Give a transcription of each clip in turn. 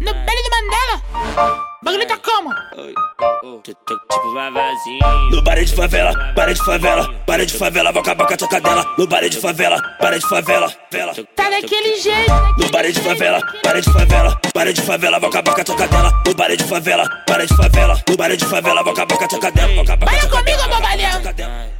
No baile de Mandela. Bagulho tá como? Tipo vavazinho. No baile de favela, baile de favela, baile de favela, vou acabar com a toca dela. No baile de favela, baile de favela, vela. Tá daquele jeito. No baile de favela, baile de favela, baile de favela, vou acabar com a toca dela. No baile de favela, baile de favela, no baile de favela, vou acabar com a toca dela. A toca comigo, bobalhão.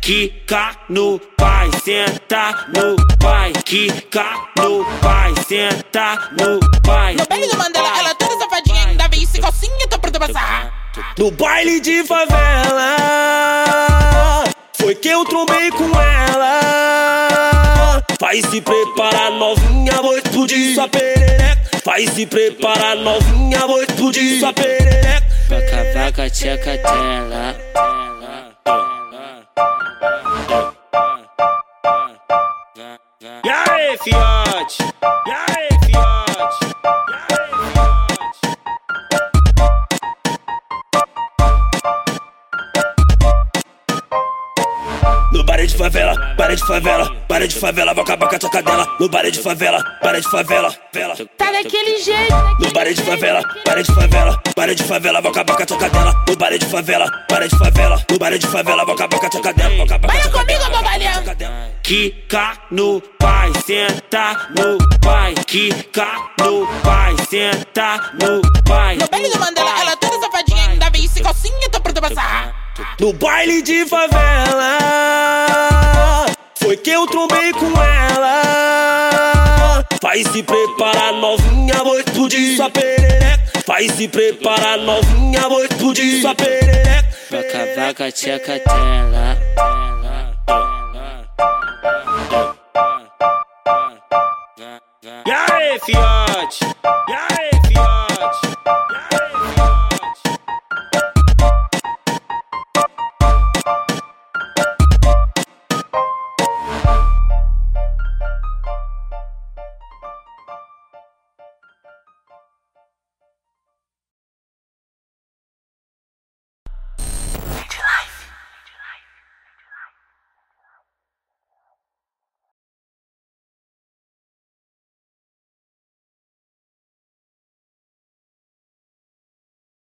Quica no pai, senta no pai. Quica no pai, senta no pai. No baile de Mandela, ela toda safadinha. Ainda vem esse cocinho, tô pronta pra sarrar. No baile de favela, foi que eu trombei com ela. Vai se preparar, novinha, vou explodir sua perereca. Vai se preparar, novinha, vou explodir sua perereca. Vaca, vaca, tcheca, tela. Yay fiote, Yay fiote. Baile de favela, baile de favela, baile de favela, vou acabar com a toca dela. No baile de favela, baile de favela, vela. Tá daquele jeito. No baile de favela, baile de favela, baile de favela, vou acabar com a toca dela. No baile de favela, baile de favela, no baile de favela, vou acabar com a toca dela. Toca comigo, bobalhão. Quica no pai, senta no pai. Quica no pai, senta no pai. No baile de Mandela, ela toda safadinha. Ainda vem esse cocinho, tô pronta pra sarrar. No baile de favela, foi que eu trombei com ela. Vai se preparar, novinha, vou explodir sua perereca. Vai se preparar, novinha, vou explodir sua perereca. Vaca, vaca, tcheca, tela.